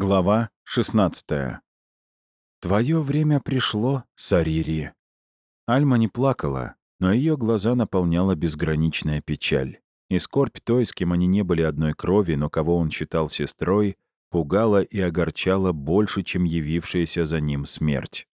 Глава 16 «Твое время пришло, Сарири». Альма не плакала, но ее глаза наполняла безграничная печаль. И скорбь той, с кем они не были одной крови, но кого он считал сестрой, пугала и огорчала больше, чем явившаяся за ним смерть.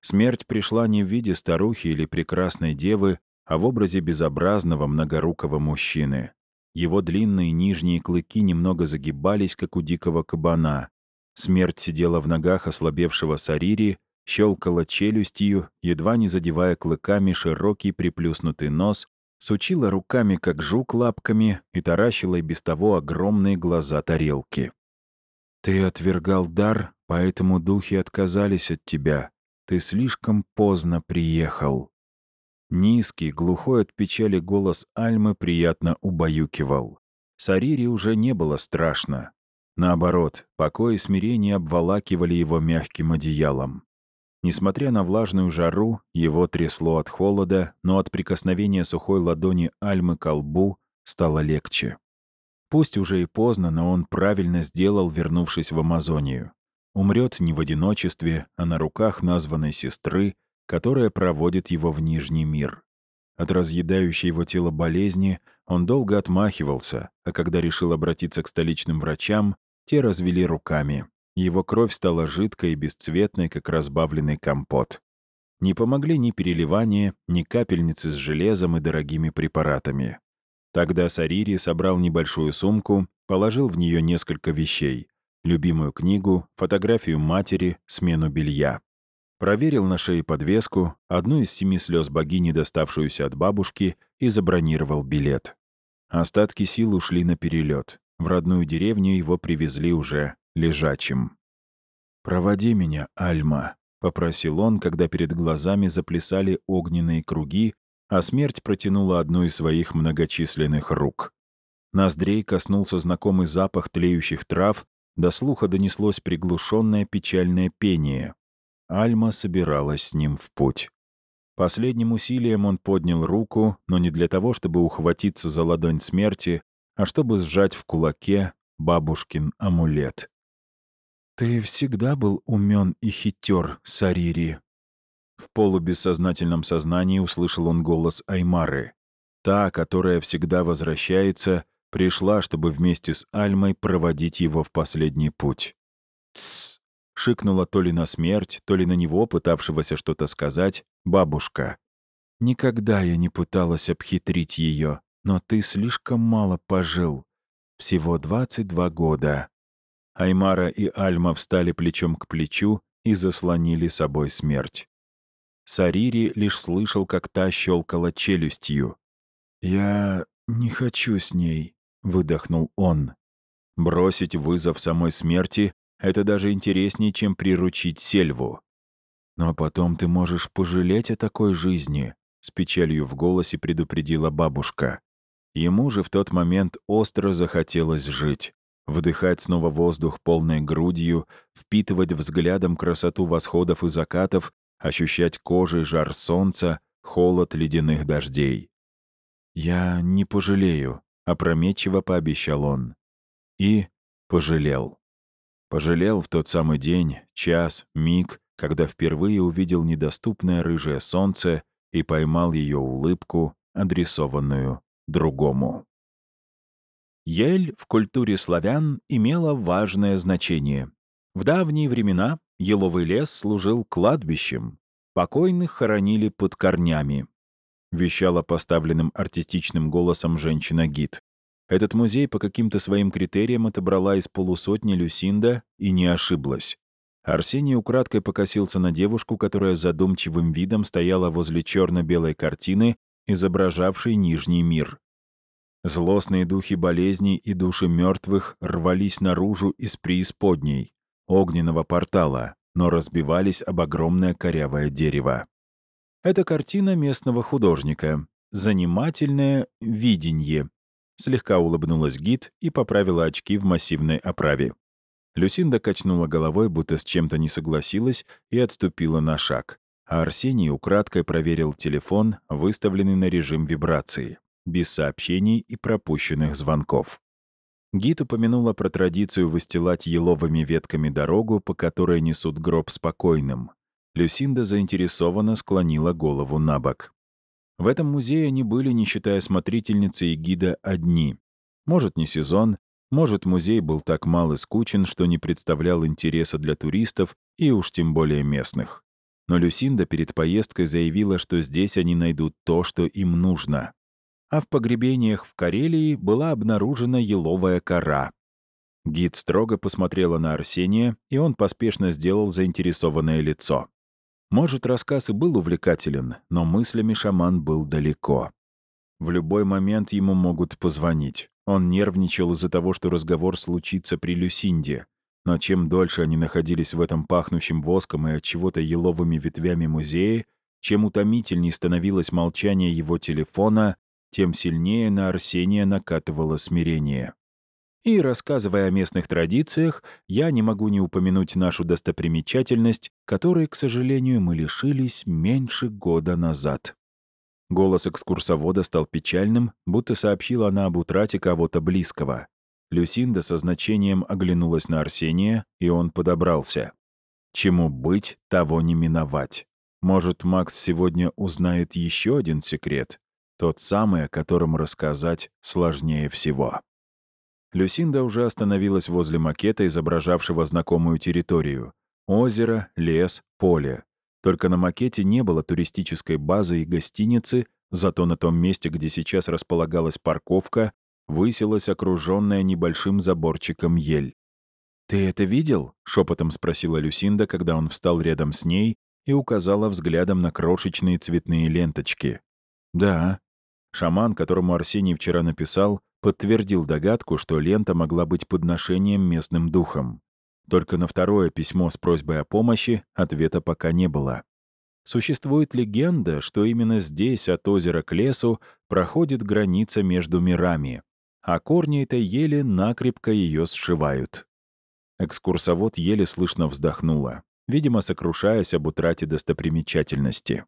Смерть пришла не в виде старухи или прекрасной девы, а в образе безобразного многорукого мужчины. Его длинные нижние клыки немного загибались, как у дикого кабана, Смерть сидела в ногах ослабевшего Сарири, щелкала челюстью, едва не задевая клыками широкий приплюснутый нос, сучила руками, как жук, лапками и таращила и без того огромные глаза тарелки. «Ты отвергал дар, поэтому духи отказались от тебя. Ты слишком поздно приехал». Низкий, глухой от печали голос Альмы приятно убаюкивал. Сарири уже не было страшно. Наоборот, покой и смирение обволакивали его мягким одеялом. Несмотря на влажную жару, его трясло от холода, но от прикосновения сухой ладони Альмы к лбу стало легче. Пусть уже и поздно, но он правильно сделал, вернувшись в Амазонию. Умрет не в одиночестве, а на руках названной сестры, которая проводит его в Нижний мир. От разъедающей его тело болезни он долго отмахивался, а когда решил обратиться к столичным врачам, те развели руками. Его кровь стала жидкой и бесцветной, как разбавленный компот. Не помогли ни переливания, ни капельницы с железом и дорогими препаратами. Тогда Сарири собрал небольшую сумку, положил в нее несколько вещей — любимую книгу, фотографию матери, смену белья. Проверил на шее подвеску, одну из семи слез богини, доставшуюся от бабушки, и забронировал билет. Остатки сил ушли на перелет. В родную деревню его привезли уже лежачим. «Проводи меня, Альма», — попросил он, когда перед глазами заплясали огненные круги, а смерть протянула одну из своих многочисленных рук. Ноздрей коснулся знакомый запах тлеющих трав, до слуха донеслось приглушенное печальное пение. Альма собиралась с ним в путь. Последним усилием он поднял руку, но не для того, чтобы ухватиться за ладонь смерти, а чтобы сжать в кулаке бабушкин амулет. «Ты всегда был умен и хитер, Сарири». В полубессознательном сознании услышал он голос Аймары. Та, которая всегда возвращается, пришла, чтобы вместе с Альмой проводить его в последний путь. «Тссс!» — шикнула то ли на смерть, то ли на него, пытавшегося что-то сказать, бабушка. «Никогда я не пыталась обхитрить ее но ты слишком мало пожил. Всего 22 года». Аймара и Альма встали плечом к плечу и заслонили собой смерть. Сарири лишь слышал, как та щелкала челюстью. «Я не хочу с ней», — выдохнул он. Бросить вызов самой смерти — это даже интереснее, чем приручить сельву. Но потом ты можешь пожалеть о такой жизни, — с печалью в голосе предупредила бабушка. Ему же в тот момент остро захотелось жить. Вдыхать снова воздух полной грудью, впитывать взглядом красоту восходов и закатов, ощущать кожей жар солнца, холод ледяных дождей. «Я не пожалею», — опрометчиво пообещал он. И пожалел. Пожалел в тот самый день, час, миг, когда впервые увидел недоступное рыжее солнце и поймал ее улыбку, адресованную другому. Ель в культуре славян имела важное значение. В давние времена еловый лес служил кладбищем. Покойных хоронили под корнями. Вещала поставленным артистичным голосом женщина-гид. Этот музей по каким-то своим критериям отобрала из полусотни Люсинда и не ошиблась. Арсений украдкой покосился на девушку, которая задумчивым видом стояла возле черно-белой картины изображавший Нижний мир. Злостные духи болезней и души мертвых рвались наружу из преисподней, огненного портала, но разбивались об огромное корявое дерево. Это картина местного художника. Занимательное видение. Слегка улыбнулась гид и поправила очки в массивной оправе. Люсинда качнула головой, будто с чем-то не согласилась, и отступила на шаг а Арсений украдкой проверил телефон, выставленный на режим вибрации, без сообщений и пропущенных звонков. Гид упомянула про традицию выстилать еловыми ветками дорогу, по которой несут гроб спокойным. Люсинда заинтересованно склонила голову на бок. В этом музее они были, не считая смотрительницы и гида, одни. Может, не сезон, может, музей был так мал и скучен, что не представлял интереса для туристов и уж тем более местных. Но Люсинда перед поездкой заявила, что здесь они найдут то, что им нужно. А в погребениях в Карелии была обнаружена еловая кора. Гид строго посмотрела на Арсения, и он поспешно сделал заинтересованное лицо. Может, рассказ и был увлекателен, но мыслями шаман был далеко. В любой момент ему могут позвонить. Он нервничал из-за того, что разговор случится при Люсинде. Но чем дольше они находились в этом пахнущем воском и от чего-то еловыми ветвями музее, чем утомительней становилось молчание его телефона, тем сильнее на Арсения накатывало смирение. И, рассказывая о местных традициях, я не могу не упомянуть нашу достопримечательность, которой, к сожалению, мы лишились меньше года назад. Голос экскурсовода стал печальным, будто сообщила она об утрате кого-то близкого. Люсинда со значением оглянулась на Арсения, и он подобрался. Чему быть, того не миновать. Может, Макс сегодня узнает еще один секрет? Тот самый, о котором рассказать сложнее всего. Люсинда уже остановилась возле макета, изображавшего знакомую территорию. Озеро, лес, поле. Только на макете не было туристической базы и гостиницы, зато на том месте, где сейчас располагалась парковка, высилась окруженная небольшим заборчиком ель. «Ты это видел?» — шепотом спросила Люсинда, когда он встал рядом с ней и указала взглядом на крошечные цветные ленточки. «Да». Шаман, которому Арсений вчера написал, подтвердил догадку, что лента могла быть подношением местным духом. Только на второе письмо с просьбой о помощи ответа пока не было. Существует легенда, что именно здесь, от озера к лесу, проходит граница между мирами, а корни этой ели накрепко ее сшивают. Экскурсовод еле слышно вздохнула, видимо, сокрушаясь об утрате достопримечательности.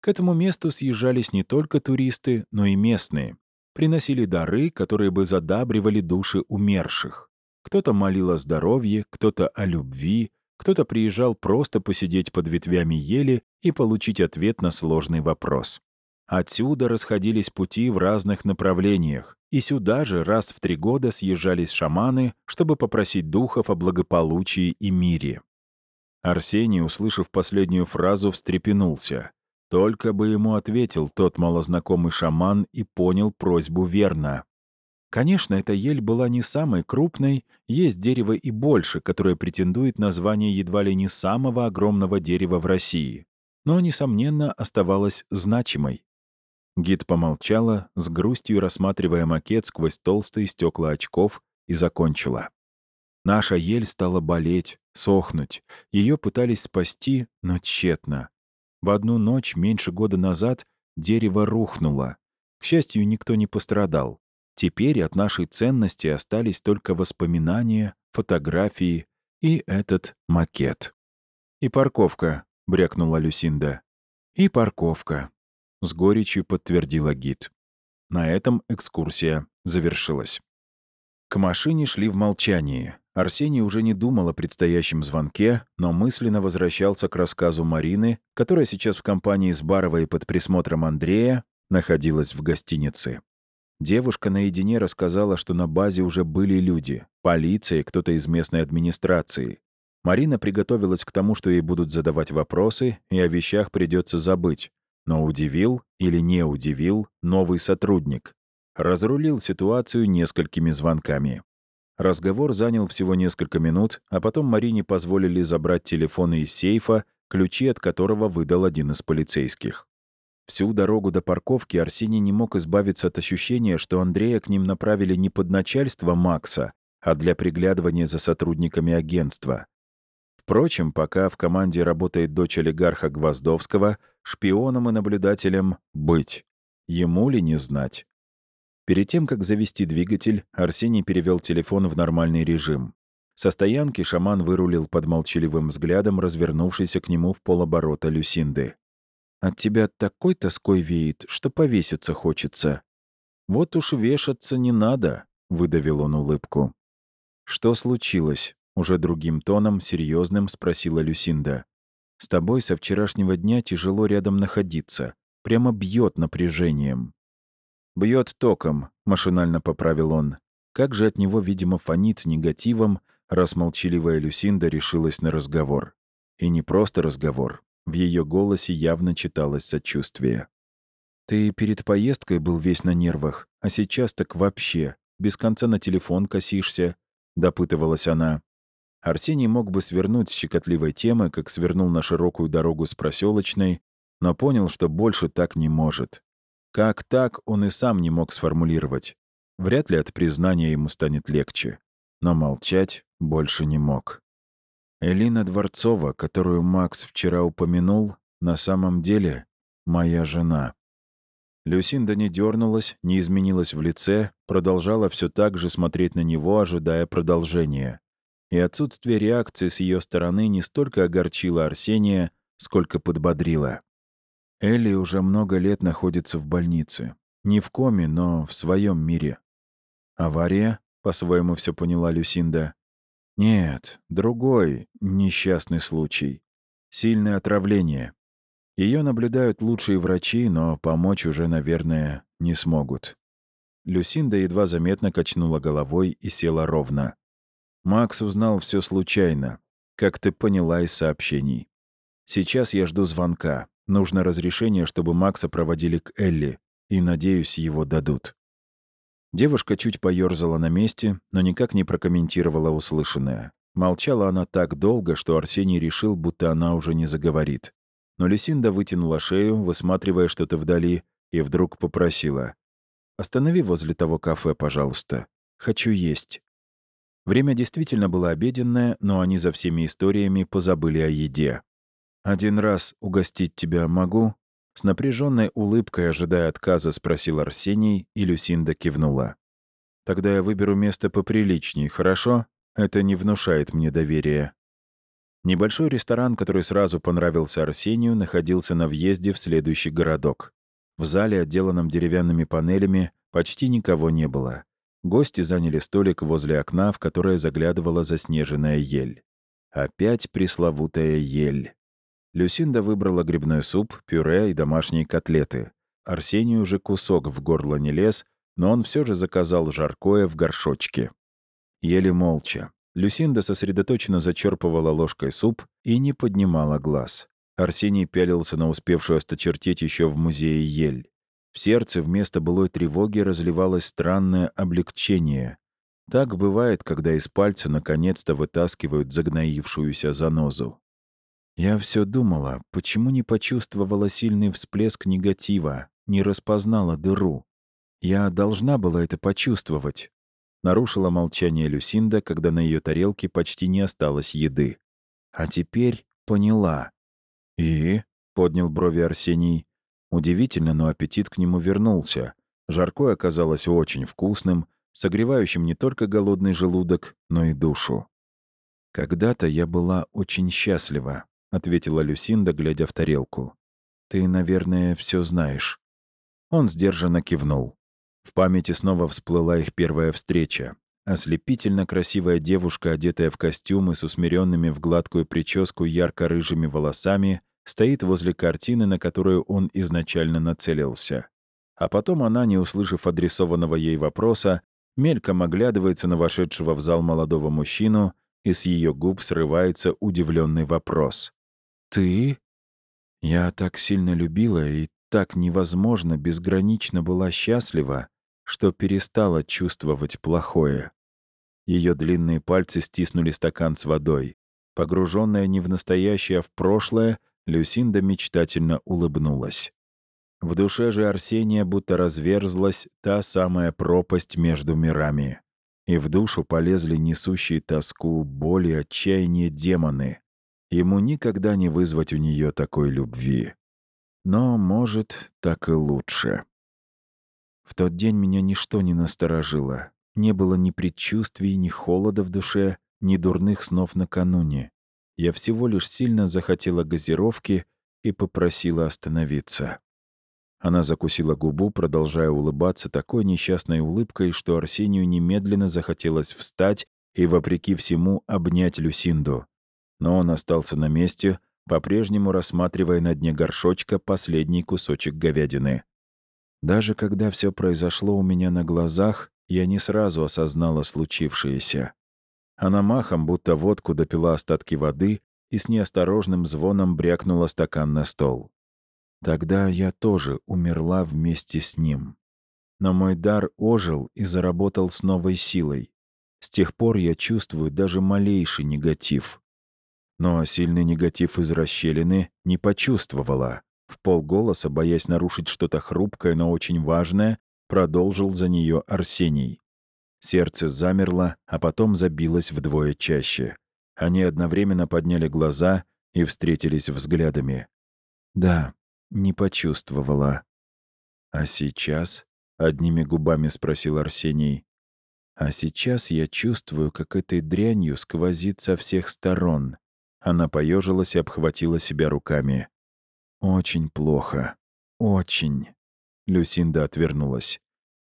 К этому месту съезжались не только туристы, но и местные. Приносили дары, которые бы задабривали души умерших. Кто-то молил о здоровье, кто-то о любви, кто-то приезжал просто посидеть под ветвями ели и получить ответ на сложный вопрос. Отсюда расходились пути в разных направлениях, и сюда же раз в три года съезжались шаманы, чтобы попросить духов о благополучии и мире. Арсений, услышав последнюю фразу, встрепенулся. Только бы ему ответил тот малознакомый шаман и понял просьбу верно. Конечно, эта ель была не самой крупной, есть дерево и больше, которое претендует на звание едва ли не самого огромного дерева в России, но, несомненно, оставалась значимой. Гид помолчала, с грустью рассматривая макет сквозь толстые стекла очков, и закончила. Наша ель стала болеть, сохнуть. Ее пытались спасти, но тщетно. В одну ночь меньше года назад дерево рухнуло. К счастью, никто не пострадал. Теперь от нашей ценности остались только воспоминания, фотографии и этот макет. «И парковка», — брякнула Люсинда. «И парковка», — с горечью подтвердила гид. На этом экскурсия завершилась. К машине шли в молчании. Арсений уже не думал о предстоящем звонке, но мысленно возвращался к рассказу Марины, которая сейчас в компании с Баровой под присмотром Андрея находилась в гостинице. Девушка наедине рассказала, что на базе уже были люди, полиция и кто-то из местной администрации. Марина приготовилась к тому, что ей будут задавать вопросы, и о вещах придется забыть. Но удивил или не удивил новый сотрудник. Разрулил ситуацию несколькими звонками. Разговор занял всего несколько минут, а потом Марине позволили забрать телефоны из сейфа, ключи от которого выдал один из полицейских. Всю дорогу до парковки Арсений не мог избавиться от ощущения, что Андрея к ним направили не под начальство Макса, а для приглядывания за сотрудниками агентства. Впрочем, пока в команде работает дочь олигарха Гвоздовского, шпионом и наблюдателем быть. Ему ли не знать? Перед тем, как завести двигатель, Арсений перевел телефон в нормальный режим. Со стоянки шаман вырулил под молчаливым взглядом, развернувшийся к нему в полоборота Люсинды. От тебя такой тоской веет, что повеситься хочется. Вот уж вешаться не надо. — выдавил он улыбку. «Что случилось?» — уже другим тоном, серьезным спросила Люсинда. «С тобой со вчерашнего дня тяжело рядом находиться. Прямо бьет напряжением». «Бьет током», — машинально поправил он. Как же от него, видимо, фонит негативом, раз молчаливая Люсинда решилась на разговор. И не просто разговор. В ее голосе явно читалось сочувствие. «Ты перед поездкой был весь на нервах, а сейчас так вообще. Без конца на телефон косишься», — допытывалась она. Арсений мог бы свернуть с щекотливой темы, как свернул на широкую дорогу с проселочной, но понял, что больше так не может. Как так, он и сам не мог сформулировать. Вряд ли от признания ему станет легче. Но молчать больше не мог. Элина Дворцова, которую Макс вчера упомянул, на самом деле моя жена. Люсинда не дернулась, не изменилась в лице, продолжала все так же смотреть на него, ожидая продолжения. И отсутствие реакции с ее стороны не столько огорчило Арсения, сколько подбодрило. Элли уже много лет находится в больнице. Не в коме, но в своем мире. «Авария?» — по-своему все поняла Люсинда. Нет, другой несчастный случай. Сильное отравление. Ее наблюдают лучшие врачи, но помочь уже, наверное, не смогут. Люсинда едва заметно качнула головой и села ровно. Макс узнал все случайно, как ты поняла из сообщений. Сейчас я жду звонка. Нужно разрешение, чтобы Макса проводили к Элли, и, надеюсь, его дадут. Девушка чуть поёрзала на месте, но никак не прокомментировала услышанное. Молчала она так долго, что Арсений решил, будто она уже не заговорит. Но Люсинда вытянула шею, высматривая что-то вдали, и вдруг попросила. «Останови возле того кафе, пожалуйста. Хочу есть». Время действительно было обеденное, но они за всеми историями позабыли о еде. «Один раз угостить тебя могу?» С напряженной улыбкой, ожидая отказа, спросил Арсений, и Люсинда кивнула. «Тогда я выберу место поприличней, хорошо? Это не внушает мне доверия». Небольшой ресторан, который сразу понравился Арсению, находился на въезде в следующий городок. В зале, отделанном деревянными панелями, почти никого не было. Гости заняли столик возле окна, в которое заглядывала заснеженная ель. Опять пресловутая ель. Люсинда выбрала грибной суп, пюре и домашние котлеты. Арсению же кусок в горло не лез, но он все же заказал жаркое в горшочке. Ели молча. Люсинда сосредоточенно зачерпывала ложкой суп и не поднимала глаз. Арсений пялился на успевшую осточертеть еще в музее ель. В сердце вместо былой тревоги разливалось странное облегчение. Так бывает, когда из пальца наконец-то вытаскивают загноившуюся занозу. Я все думала, почему не почувствовала сильный всплеск негатива, не распознала дыру. Я должна была это почувствовать. Нарушила молчание Люсинда, когда на ее тарелке почти не осталось еды. А теперь поняла. «И?» — поднял брови Арсений. Удивительно, но аппетит к нему вернулся. Жаркое оказалось очень вкусным, согревающим не только голодный желудок, но и душу. Когда-то я была очень счастлива. — ответила Люсинда, глядя в тарелку. «Ты, наверное, все знаешь». Он сдержанно кивнул. В памяти снова всплыла их первая встреча. Ослепительно красивая девушка, одетая в костюмы с усмиренными в гладкую прическу ярко-рыжими волосами, стоит возле картины, на которую он изначально нацелился. А потом она, не услышав адресованного ей вопроса, мельком оглядывается на вошедшего в зал молодого мужчину, и с ее губ срывается удивленный вопрос. «Ты?» Я так сильно любила и так невозможно безгранично была счастлива, что перестала чувствовать плохое. Ее длинные пальцы стиснули стакан с водой. Погруженная не в настоящее, а в прошлое, Люсинда мечтательно улыбнулась. В душе же Арсения будто разверзлась та самая пропасть между мирами. И в душу полезли несущие тоску, боль отчаяние демоны. Ему никогда не вызвать у нее такой любви. Но, может, так и лучше. В тот день меня ничто не насторожило. Не было ни предчувствий, ни холода в душе, ни дурных снов накануне. Я всего лишь сильно захотела газировки и попросила остановиться. Она закусила губу, продолжая улыбаться такой несчастной улыбкой, что Арсению немедленно захотелось встать и, вопреки всему, обнять Люсинду. Но он остался на месте, по-прежнему рассматривая на дне горшочка последний кусочек говядины. Даже когда все произошло у меня на глазах, я не сразу осознала случившееся. Она махом, будто водку допила остатки воды и с неосторожным звоном брякнула стакан на стол. Тогда я тоже умерла вместе с ним. Но мой дар ожил и заработал с новой силой. С тех пор я чувствую даже малейший негатив. Но сильный негатив из расщелины не почувствовала. В полголоса, боясь нарушить что-то хрупкое, но очень важное, продолжил за нее Арсений. Сердце замерло, а потом забилось вдвое чаще. Они одновременно подняли глаза и встретились взглядами. «Да, не почувствовала». «А сейчас?» — одними губами спросил Арсений. «А сейчас я чувствую, как этой дрянью сквозит со всех сторон». Она поежилась и обхватила себя руками. «Очень плохо. Очень». Люсинда отвернулась.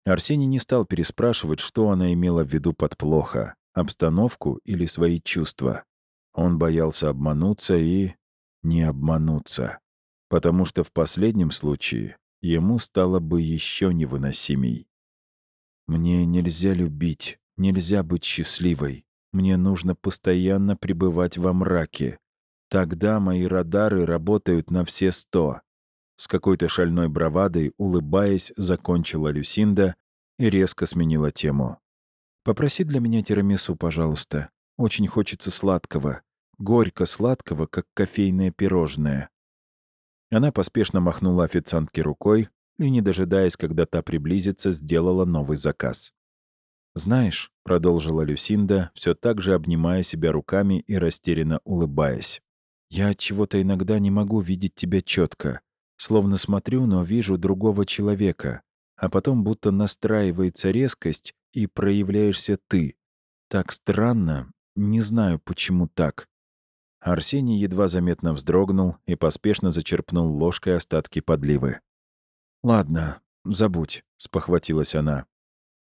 Арсений не стал переспрашивать, что она имела в виду под «плохо» — обстановку или свои чувства. Он боялся обмануться и... не обмануться. Потому что в последнем случае ему стало бы еще невыносимей. «Мне нельзя любить, нельзя быть счастливой. Мне нужно постоянно пребывать во мраке. Тогда мои радары работают на все сто. С какой-то шальной бравадой, улыбаясь, закончила Люсинда и резко сменила тему. «Попроси для меня тирамису, пожалуйста. Очень хочется сладкого. Горько-сладкого, как кофейное пирожное». Она поспешно махнула официантке рукой и, не дожидаясь, когда та приблизится, сделала новый заказ. «Знаешь», — продолжила Люсинда, все так же обнимая себя руками и растерянно улыбаясь, «я от чего-то иногда не могу видеть тебя четко. Словно смотрю, но вижу другого человека. А потом будто настраивается резкость, и проявляешься ты. Так странно. Не знаю, почему так. Арсений едва заметно вздрогнул и поспешно зачерпнул ложкой остатки подливы. «Ладно, забудь», — спохватилась она.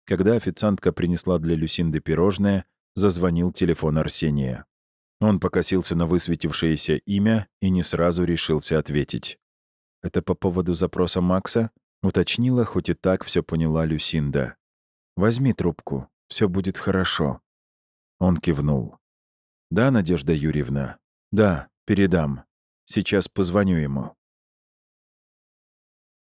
Когда официантка принесла для Люсинды пирожное, зазвонил телефон Арсения. Он покосился на высветившееся имя и не сразу решился ответить. «Это по поводу запроса Макса?» — уточнила, хоть и так все поняла Люсинда. «Возьми трубку, все будет хорошо». Он кивнул. «Да, Надежда Юрьевна? Да, передам. Сейчас позвоню ему».